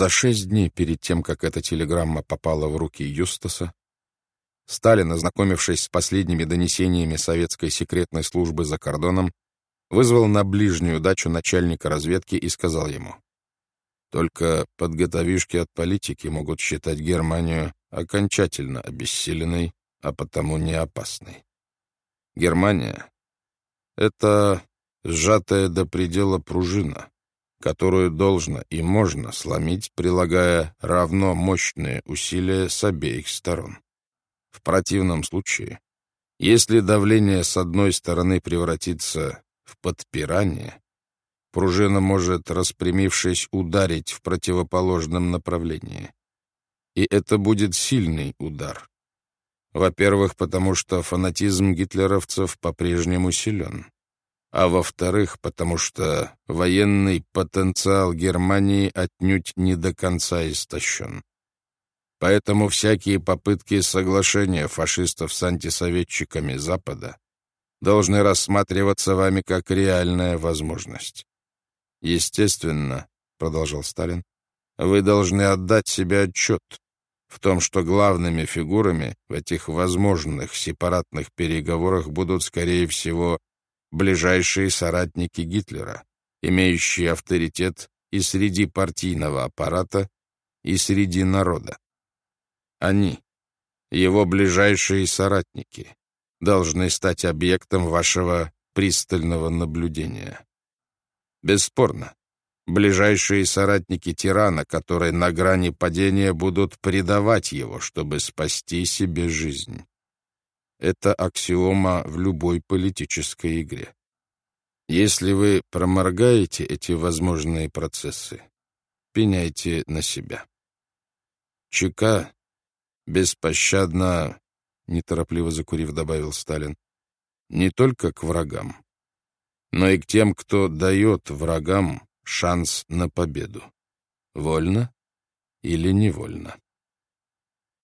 За шесть дней перед тем, как эта телеграмма попала в руки Юстаса, Сталин, ознакомившись с последними донесениями советской секретной службы за кордоном, вызвал на ближнюю дачу начальника разведки и сказал ему, «Только подготовишки от политики могут считать Германию окончательно обессиленной, а потому не опасной. Германия — это сжатая до предела пружина, которую должно и можно сломить, прилагая равно мощные усилия с обеих сторон. В противном случае, если давление с одной стороны превратится в подпирание, пружина может, распрямившись, ударить в противоположном направлении. И это будет сильный удар. Во-первых, потому что фанатизм гитлеровцев по-прежнему силен а во-вторых, потому что военный потенциал Германии отнюдь не до конца истощен. Поэтому всякие попытки соглашения фашистов с антисоветчиками Запада должны рассматриваться вами как реальная возможность. Естественно, — продолжал Сталин, — вы должны отдать себе отчет в том, что главными фигурами в этих возможных сепаратных переговорах будут, скорее всего, ближайшие соратники Гитлера, имеющие авторитет и среди партийного аппарата, и среди народа. Они, его ближайшие соратники, должны стать объектом вашего пристального наблюдения. Бесспорно, ближайшие соратники тирана, которые на грани падения будут предавать его, чтобы спасти себе жизнь. Это аксиома в любой политической игре. Если вы проморгаете эти возможные процессы, пеняйте на себя. ЧК беспощадно, неторопливо закурив, добавил Сталин, не только к врагам, но и к тем, кто дает врагам шанс на победу. Вольно или невольно.